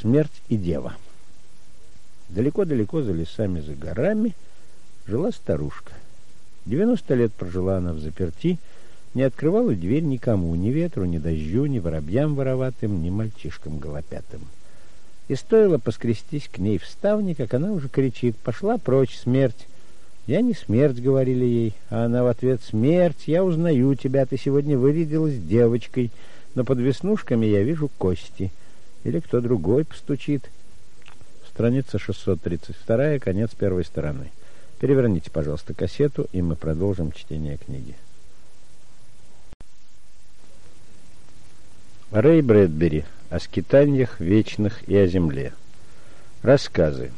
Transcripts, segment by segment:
Смерть и дева. Далеко-далеко за лесами, за горами жила старушка. Девяносто лет прожила она в заперти, не открывала дверь никому, ни ветру, ни дождю, ни воробьям вороватым, ни мальчишкам голопятым. И стоило поскрестись к ней в ставне, как она уже кричит «Пошла прочь, смерть!» «Я не смерть», — говорили ей, а она в ответ «Смерть, я узнаю тебя, ты сегодня вырядилась девочкой, но под веснушками я вижу кости». Или кто другой постучит. Страница 632, конец первой стороны. Переверните, пожалуйста, кассету, и мы продолжим чтение книги. Рэй Брэдбери о скитаниях вечных и о земле. Рассказы.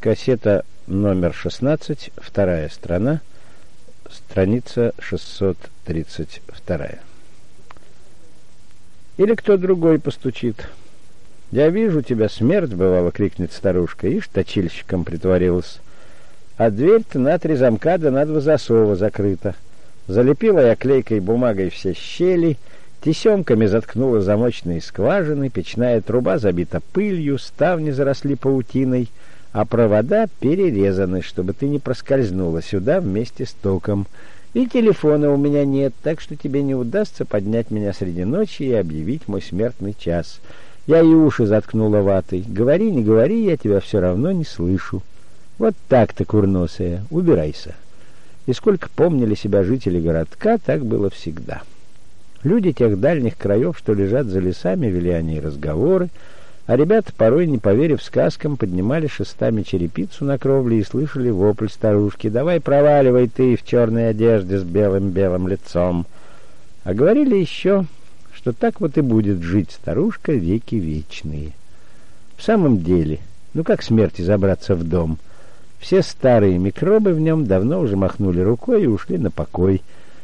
Кассета номер 16, вторая страна, страница 632. Или кто другой постучит. «Я вижу тебя, смерть, бывало!» — крикнет старушка. Ишь, точильщиком притворилась. А дверь-то на три замка да на два засова закрыта. Залепила я клейкой бумагой все щели, тесемками заткнула замочные скважины, печная труба забита пылью, ставни заросли паутиной, а провода перерезаны, чтобы ты не проскользнула сюда вместе с током. И телефона у меня нет, так что тебе не удастся поднять меня среди ночи и объявить мой смертный час». Я и уши заткнула ватой. Говори, не говори, я тебя все равно не слышу. Вот так-то, курносая, убирайся. И сколько помнили себя жители городка, так было всегда. Люди тех дальних краев, что лежат за лесами, вели они разговоры, а ребята, порой не поверив сказкам, поднимали шестами черепицу на кровле и слышали вопль старушки «Давай проваливай ты в черной одежде с белым-белым лицом». А говорили еще что так вот и будет жить старушка веки вечные. В самом деле, ну как смерти забраться в дом? Все старые микробы в нем давно уже махнули рукой и ушли на покой.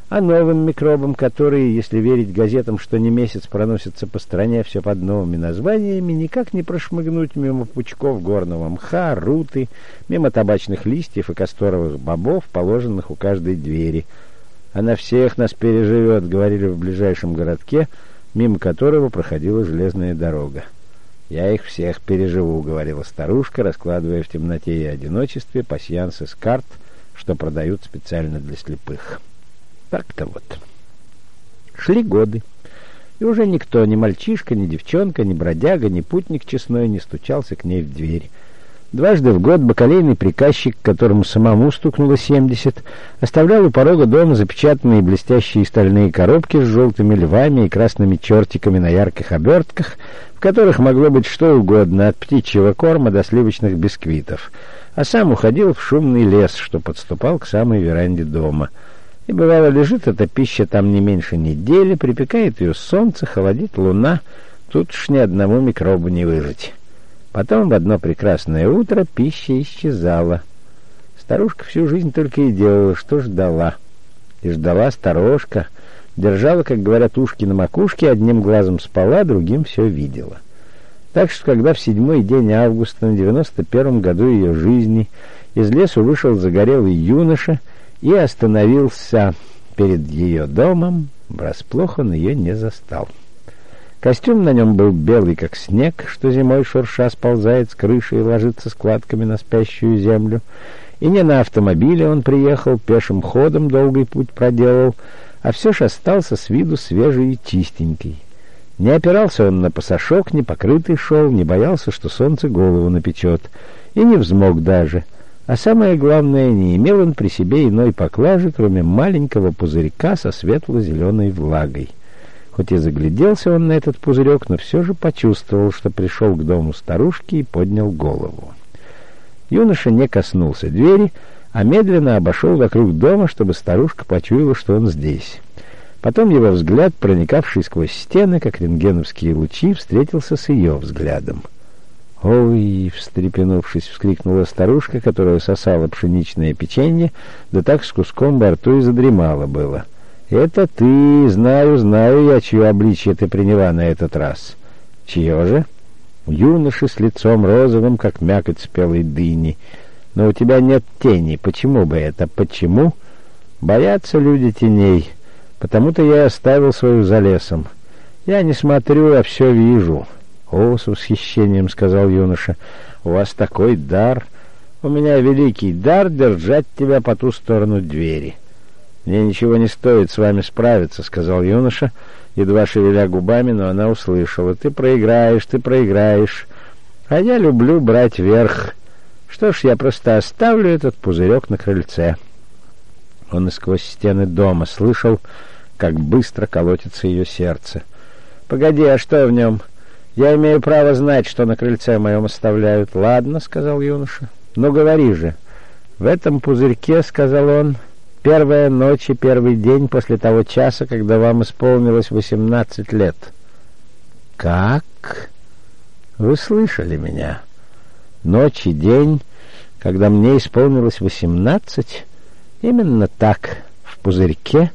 А новым микробам, которые, если верить газетам, что не месяц проносятся по стране все под новыми названиями, никак не прошмыгнуть мимо пучков горного мха, руты, мимо табачных листьев и касторовых бобов, положенных у каждой двери. «Она всех нас переживет», — говорили в ближайшем городке — мимо которого проходила железная дорога. «Я их всех переживу», — говорила старушка, раскладывая в темноте и одиночестве пасьянсы с карт, что продают специально для слепых. Так-то вот. Шли годы, и уже никто, ни мальчишка, ни девчонка, ни бродяга, ни путник честной не стучался к ней в дверь. Дважды в год бакалейный приказчик, которому самому стукнуло семьдесят, оставлял у порога дома запечатанные блестящие стальные коробки с желтыми львами и красными чертиками на ярких обертках, в которых могло быть что угодно, от птичьего корма до сливочных бисквитов, а сам уходил в шумный лес, что подступал к самой веранде дома. И бывало, лежит эта пища там не меньше недели, припекает ее солнце, холодит луна, тут уж ни одному микробу не выжить. Потом в одно прекрасное утро пища исчезала. Старушка всю жизнь только и делала, что ждала. И ждала сторожка, держала, как говорят, ушки на макушке, одним глазом спала, другим все видела. Так что, когда в седьмой день августа на девяносто первом году ее жизни из лесу вышел загорелый юноша и остановился перед ее домом, врасплох он ее не застал. Костюм на нем был белый, как снег, что зимой шурша сползает с крыши и ложится складками на спящую землю. И не на автомобиле он приехал, пешим ходом долгий путь проделал, а все ж остался с виду свежий и чистенький. Не опирался он на пасашок, не покрытый шел, не боялся, что солнце голову напечет, и не взмок даже. А самое главное, не имел он при себе иной поклажи, кроме маленького пузырька со светло-зеленой влагой. Хоть и загляделся он на этот пузырек, но все же почувствовал, что пришел к дому старушки и поднял голову. Юноша не коснулся двери, а медленно обошел вокруг дома, чтобы старушка почуяла, что он здесь. Потом его взгляд, проникавший сквозь стены, как рентгеновские лучи, встретился с ее взглядом. «Ой!» — встрепенувшись, вскрикнула старушка, которая сосала пшеничное печенье, да так с куском во рту и задремала было. «Это ты, знаю, знаю я, чье обличье ты приняла на этот раз». «Чье же?» «Юноши с лицом розовым, как мякоть спелой дыни. Но у тебя нет тени. Почему бы это? Почему?» «Боятся люди теней. Потому-то я оставил свою за лесом. Я не смотрю, а все вижу. «О, с восхищением!» — сказал юноша. «У вас такой дар! У меня великий дар держать тебя по ту сторону двери!» «Мне ничего не стоит с вами справиться», — сказал юноша, едва шевеля губами, но она услышала. «Ты проиграешь, ты проиграешь, а я люблю брать верх. Что ж, я просто оставлю этот пузырек на крыльце». Он и сквозь стены дома слышал, как быстро колотится ее сердце. «Погоди, а что в нем? Я имею право знать, что на крыльце моем оставляют». «Ладно», — сказал юноша. «Ну, говори же». «В этом пузырьке», — сказал он, — «первая ночь и первый день после того часа, когда вам исполнилось восемнадцать лет». «Как?» «Вы слышали меня. Ночь и день, когда мне исполнилось восемнадцать?» «Именно так, в пузырьке».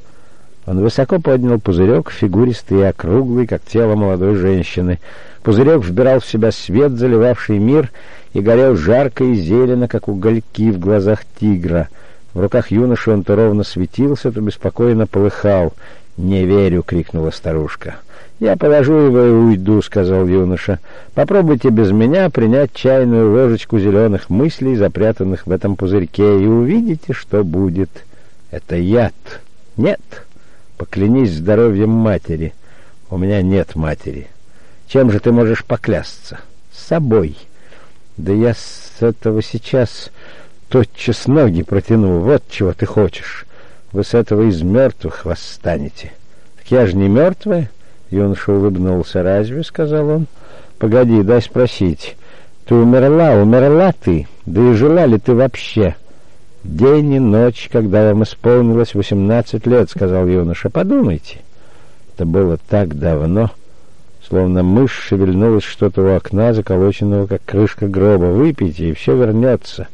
Он высоко поднял пузырек, фигуристый и округлый, как тело молодой женщины. Пузырек вбирал в себя свет, заливавший мир, и горел жарко и зелено, как угольки в глазах тигра. В руках юноши он то ровно светился, то беспокойно полыхал. «Не верю!» — крикнула старушка. «Я положу его и уйду», — сказал юноша. «Попробуйте без меня принять чайную ложечку зеленых мыслей, запрятанных в этом пузырьке, и увидите, что будет. Это яд. Нет!» Поклянись здоровьем матери. У меня нет матери. Чем же ты можешь поклясться? С собой. Да я с этого сейчас тотчас ноги протяну. Вот чего ты хочешь. Вы с этого из мертвых восстанете. Так я же не мертвая. Юноша улыбнулся. «Разве?» — сказал он. «Погоди, дай спросить. Ты умерла, умерла ты? Да и жила ли ты вообще?» «День и ночь, когда вам исполнилось восемнадцать лет», — сказал юноша. «Подумайте». Это было так давно, словно мышь шевельнулась что-то у окна, заколоченного, как крышка гроба. «Выпейте, и все вернется».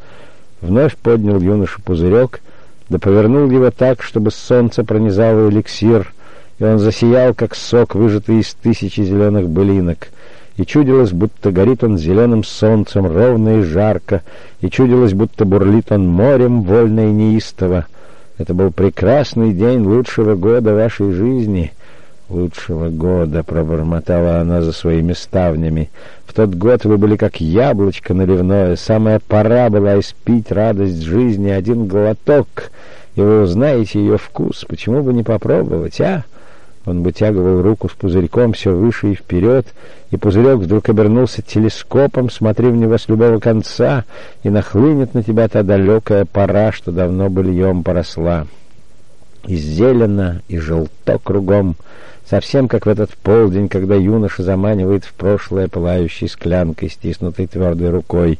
Вновь поднял юноша пузырек, да повернул его так, чтобы солнце пронизало эликсир, и он засиял, как сок, выжатый из тысячи зеленых былинок — и чудилось, будто горит он зеленым солнцем ровно и жарко, и чудилось, будто бурлит он морем вольно и неистово. Это был прекрасный день лучшего года вашей жизни. Лучшего года, пробормотала она за своими ставнями. В тот год вы были как яблочко наливное, самая пора была испить радость жизни, один глоток, и вы узнаете ее вкус. Почему бы не попробовать, а? Он вытягивал руку с пузырьком все выше и вперед, и пузырек вдруг обернулся телескопом, смотри в него с любого конца, и нахлынет на тебя та далекая пора, что давно быльем поросла. И зелено, и желто кругом, совсем как в этот полдень, когда юноша заманивает в прошлое пылающей склянкой, стиснутой твердой рукой.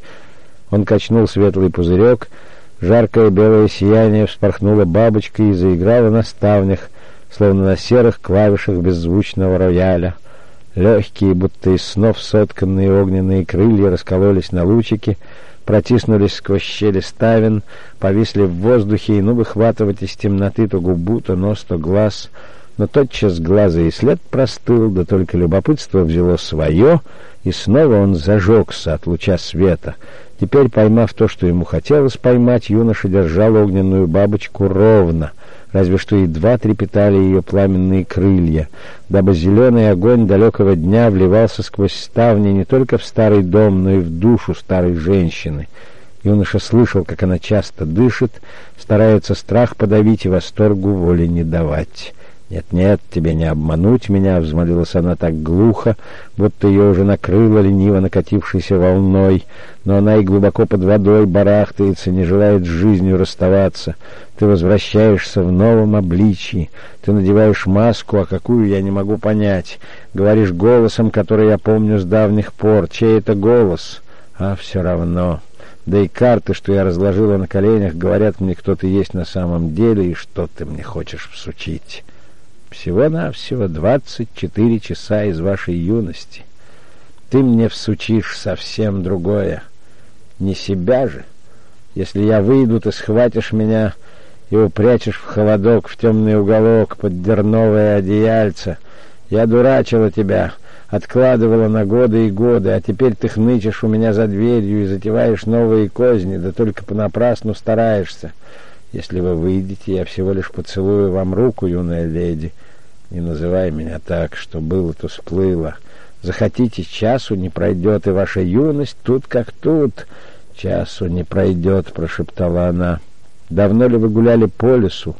Он качнул светлый пузырек, жаркое белое сияние вспорхнуло бабочкой и заиграло на ставнях, словно на серых клавишах беззвучного рояля. Легкие, будто из снов сотканные огненные крылья раскололись на лучики, протиснулись сквозь щели ставен, повисли в воздухе, и ну выхватывать из темноты то губу, то нос, то глаз. Но тотчас глаза и след простыл, да только любопытство взяло свое, и снова он зажегся от луча света. Теперь, поймав то, что ему хотелось поймать, юноша держал огненную бабочку ровно — разве что едва трепетали ее пламенные крылья, дабы зеленый огонь далекого дня вливался сквозь ставни не только в старый дом, но и в душу старой женщины. Юноша слышал, как она часто дышит, старается страх подавить и восторгу воли не давать. «Нет-нет, тебе не обмануть меня», — взмолилась она так глухо, будто ее уже накрыло лениво накатившейся волной, но она и глубоко под водой барахтается, не желает с жизнью расставаться. Ты возвращаешься в новом обличии, ты надеваешь маску, а какую я не могу понять. Говоришь голосом, который я помню с давних пор. Чей это голос? А все равно. Да и карты, что я разложила на коленях, говорят мне, кто ты есть на самом деле и что ты мне хочешь всучить». Всего-навсего двадцать четыре часа из вашей юности. Ты мне всучишь совсем другое. Не себя же. Если я выйду, ты схватишь меня и упрячешь в холодок, в темный уголок, под дерновое одеяльце. Я дурачила тебя, откладывала на годы и годы, а теперь ты хнычешь у меня за дверью и затеваешь новые козни, да только понапрасну стараешься. Если вы выйдете, я всего лишь поцелую вам руку, юная леди. Не называй меня так, что было, то сплыло. Захотите, часу не пройдет, и ваша юность тут как тут. Часу не пройдет, прошептала она. Давно ли вы гуляли по лесу?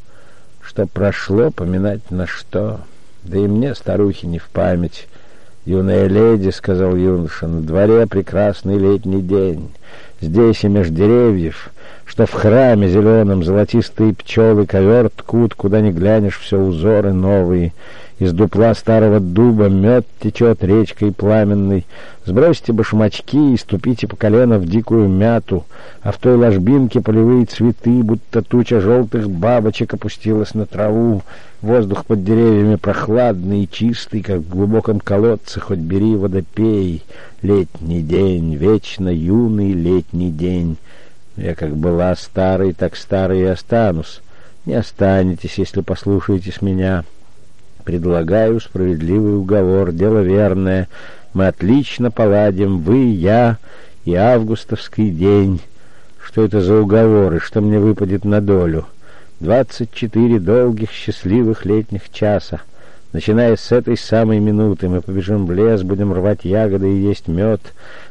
Что прошло, поминать на что? Да и мне, старухи, не в память. «Юная леди», — сказал юноша, — «на дворе прекрасный летний день. Здесь и меж деревьев, что в храме зеленом золотистые пчелы ковер ткут, куда ни глянешь, все узоры новые». Из дупла старого дуба мед течет речкой пламенной. Сбросьте башмачки и ступите по колено в дикую мяту, а в той ложбинке полевые цветы, будто туча желтых бабочек опустилась на траву. Воздух под деревьями прохладный и чистый, как в глубоком колодце, хоть бери водопей. Летний день, вечно юный летний день. Я как была старой, так старой и останусь. Не останетесь, если послушаетесь меня». Предлагаю справедливый уговор, дело верное. Мы отлично поладим, вы, я и августовский день. Что это за уговоры, что мне выпадет на долю? Двадцать четыре долгих счастливых летних часа. Начиная с этой самой минуты мы побежим в лес, будем рвать ягоды и есть мед.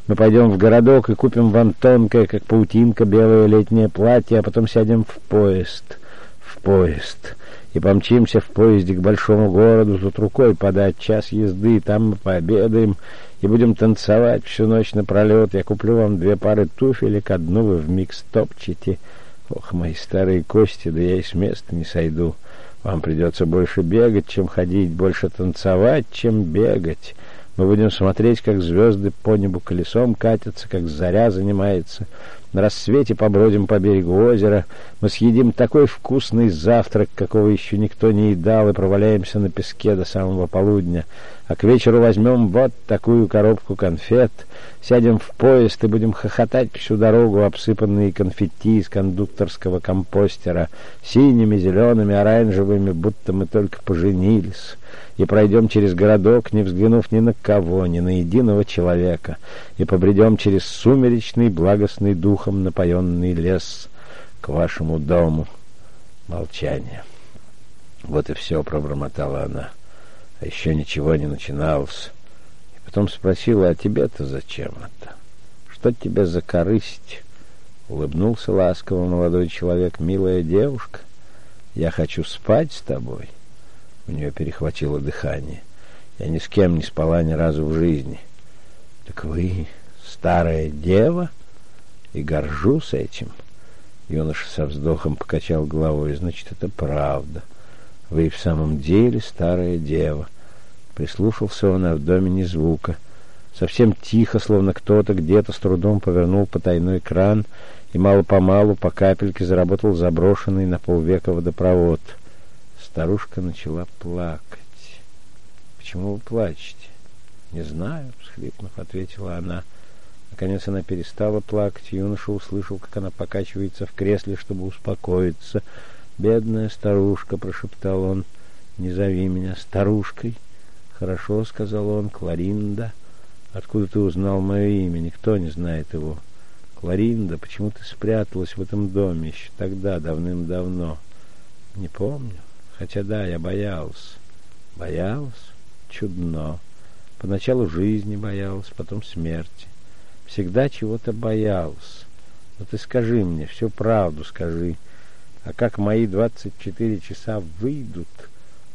Мы пойдем в городок и купим вам тонкое, как паутинка, белое летнее платье, а потом сядем в поезд. В поезд и помчимся в поезде к большому городу, тут рукой подать час езды, там мы пообедаем и будем танцевать всю ночь напролет. Я куплю вам две пары туфелек, одну вы вмиг стопчете. Ох, мои старые кости, да я и с места не сойду. Вам придется больше бегать, чем ходить, больше танцевать, чем бегать. Мы будем смотреть, как звезды по небу колесом катятся, как заря занимается. На рассвете побродим по берегу озера. Мы съедим такой вкусный завтрак, какого еще никто не едал, и проваляемся на песке до самого полудня. А к вечеру возьмем вот такую коробку конфет, сядем в поезд и будем хохотать всю дорогу, обсыпанные конфетти из кондукторского компостера, синими, зелеными, оранжевыми, будто мы только поженились и пройдем через городок, не взглянув ни на кого, ни на единого человека, и побредем через сумеречный, благостный духом напоенный лес к вашему дому. Молчание. Вот и все, пробормотала она. А еще ничего не начиналось. И потом спросила, а тебе-то зачем это? Что тебе за корысть? Улыбнулся ласково молодой человек. Милая девушка, я хочу спать с тобой. — у нее перехватило дыхание. Я ни с кем не спала ни разу в жизни. Так вы старая дева? И горжусь этим. Юноша со вздохом покачал головой. Значит, это правда. Вы и в самом деле старая дева. Прислушался он, а в доме ни звука. Совсем тихо, словно кто-то где-то с трудом повернул потайной кран, и мало-помалу по капельке заработал заброшенный на полвека водопровод — Старушка начала плакать. «Почему вы плачете?» «Не знаю», — всхлипнув, ответила она. Наконец она перестала плакать. Юноша услышал, как она покачивается в кресле, чтобы успокоиться. «Бедная старушка», — прошептал он, — «не зови меня старушкой». «Хорошо», — сказал он, — «Кларинда». «Откуда ты узнал мое имя? Никто не знает его». «Кларинда, почему ты спряталась в этом доме еще тогда, давным-давно?» «Не помню». Хотя да, я боялся. Боялся? Чудно. Поначалу жизни боялся, потом смерти. Всегда чего-то боялся. Но ты скажи мне, всю правду скажи. А как мои двадцать четыре часа выйдут?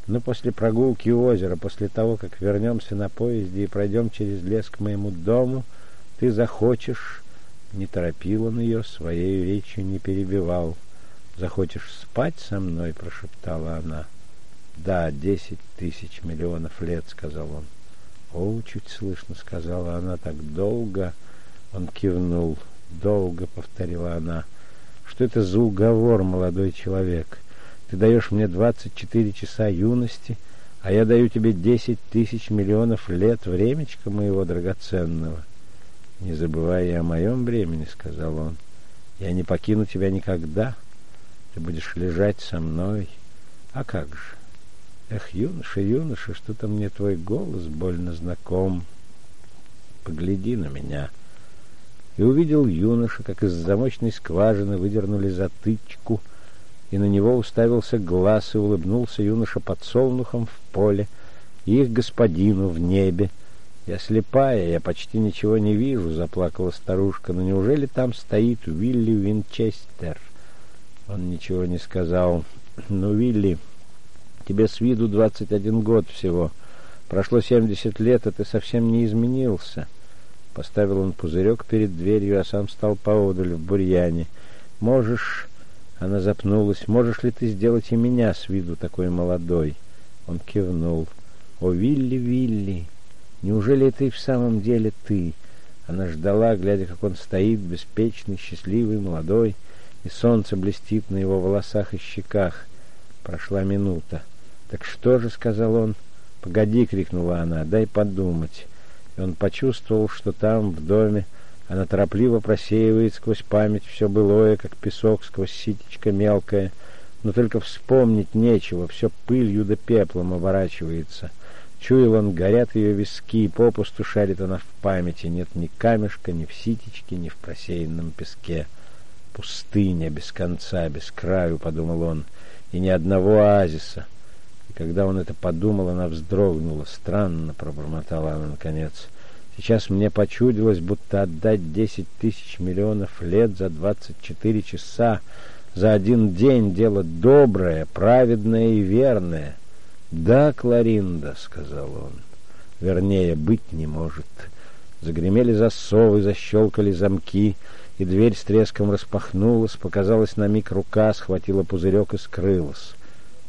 Ну, после прогулки у озера, после того, как вернемся на поезде и пройдем через лес к моему дому, ты захочешь... Не торопил он ее, своей речью не перебивал. «Захочешь спать со мной?» — прошептала она. «Да, десять тысяч миллионов лет», — сказал он. «О, чуть слышно», — сказала она, — «так долго». Он кивнул. «Долго», — повторила она. «Что это за уговор, молодой человек? Ты даешь мне двадцать четыре часа юности, а я даю тебе десять тысяч миллионов лет времечка моего драгоценного». «Не забывай и о моем времени», — сказал он. «Я не покину тебя никогда». Ты будешь лежать со мной. А как же? Эх, юноша, юноша, что-то мне твой голос больно знаком. Погляди на меня. И увидел юноша, как из замочной скважины выдернули затычку, и на него уставился глаз, и улыбнулся юноша под солнухом в поле, и их господину в небе. «Я слепая, я почти ничего не вижу», — заплакала старушка. «Но неужели там стоит Уилли Винчестер?» Он ничего не сказал. «Ну, Вилли, тебе с виду двадцать один год всего. Прошло семьдесят лет, а ты совсем не изменился». Поставил он пузырек перед дверью, а сам стал поодаль в бурьяне. «Можешь...» — она запнулась. «Можешь ли ты сделать и меня с виду такой молодой?» Он кивнул. «О, Вилли, Вилли!» Неужели это и в самом деле ты? Она ждала, глядя, как он стоит, беспечный, счастливый, молодой, и солнце блестит на его волосах и щеках. Прошла минута. «Так что же?» — сказал он. «Погоди!» — крикнула она. «Дай подумать». И он почувствовал, что там, в доме, она торопливо просеивает сквозь память все былое, как песок сквозь ситечко мелкое, но только вспомнить нечего, все пылью да пеплом оборачивается — Чуял он, горят ее виски, попусту шарит она в памяти. Нет ни камешка, ни в ситечке, ни в просеянном песке. Пустыня без конца, без краю, подумал он, и ни одного оазиса. И когда он это подумал, она вздрогнула. Странно, пробормотала она наконец. Сейчас мне почудилось, будто отдать десять тысяч миллионов лет за двадцать четыре часа, за один день дело доброе, праведное и верное — «Да, Кларинда», — сказал он, — «вернее, быть не может». Загремели засовы, защелкали замки, и дверь с треском распахнулась, показалась на миг рука, схватила пузырек и скрылась.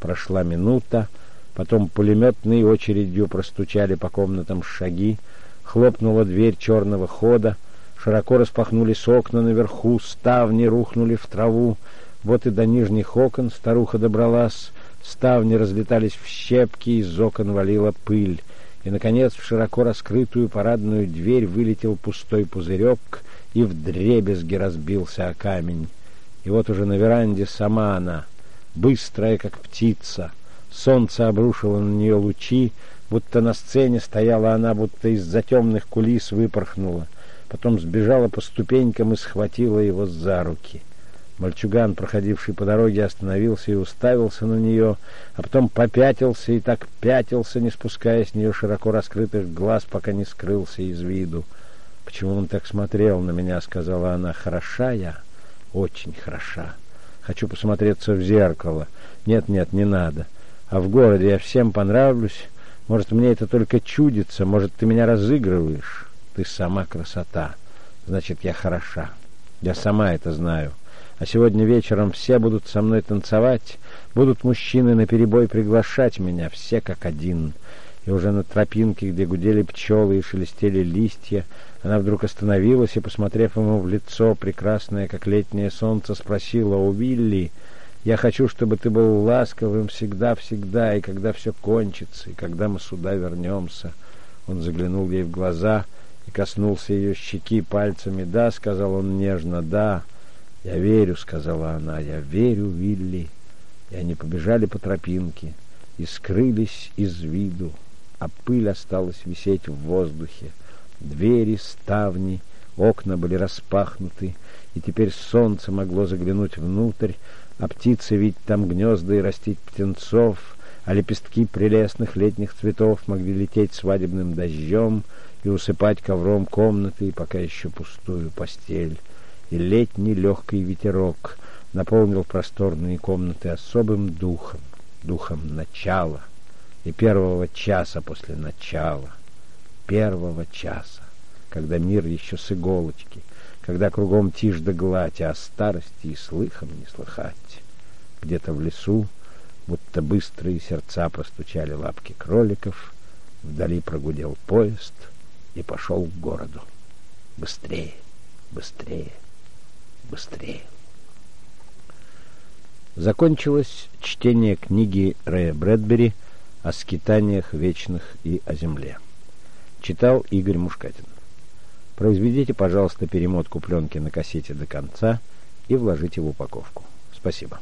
Прошла минута, потом пулеметной очередью простучали по комнатам шаги, хлопнула дверь черного хода, широко распахнулись окна наверху, ставни рухнули в траву, вот и до нижних окон старуха добралась, Ставни разлетались в щепки, из окон валила пыль. И, наконец, в широко раскрытую парадную дверь вылетел пустой пузырек и вдребезги разбился о камень. И вот уже на веранде сама она, быстрая, как птица. Солнце обрушило на нее лучи, будто на сцене стояла она, будто из-за темных кулис выпорхнула. Потом сбежала по ступенькам и схватила его за руки. Мальчуган, проходивший по дороге, остановился и уставился на нее, а потом попятился и так пятился, не спуская с нее широко раскрытых глаз, пока не скрылся из виду. «Почему он так смотрел на меня?» — сказала она. «Хороша я? Очень хороша. Хочу посмотреться в зеркало. Нет, нет, не надо. А в городе я всем понравлюсь. Может, мне это только чудится. Может, ты меня разыгрываешь. Ты сама красота. Значит, я хороша. Я сама это знаю». А сегодня вечером все будут со мной танцевать, будут мужчины наперебой приглашать меня, все как один. И уже на тропинке, где гудели пчелы и шелестели листья, она вдруг остановилась и, посмотрев ему в лицо, прекрасное, как летнее солнце, спросила у Вилли, «Я хочу, чтобы ты был ласковым всегда-всегда, и когда все кончится, и когда мы сюда вернемся». Он заглянул ей в глаза и коснулся ее щеки пальцами. «Да», — сказал он нежно, — «да». «Я верю», — сказала она, — «я верю, Вилли». И они побежали по тропинке и скрылись из виду, а пыль осталась висеть в воздухе. Двери, ставни, окна были распахнуты, и теперь солнце могло заглянуть внутрь, а птицы видеть там гнезда и растить птенцов, а лепестки прелестных летних цветов могли лететь свадебным дождем и усыпать ковром комнаты и пока еще пустую постель и летний легкий ветерок наполнил просторные комнаты особым духом, духом начала и первого часа после начала, первого часа, когда мир еще с иголочки, когда кругом тишь да гладь, а о старости и слыхом не слыхать. Где-то в лесу, будто быстрые сердца простучали лапки кроликов, вдали прогудел поезд и пошел к городу. Быстрее, быстрее быстрее. Закончилось чтение книги Рэя Брэдбери о скитаниях вечных и о земле. Читал Игорь Мушкатин. Произведите, пожалуйста, перемотку пленки на кассете до конца и вложите в упаковку. Спасибо.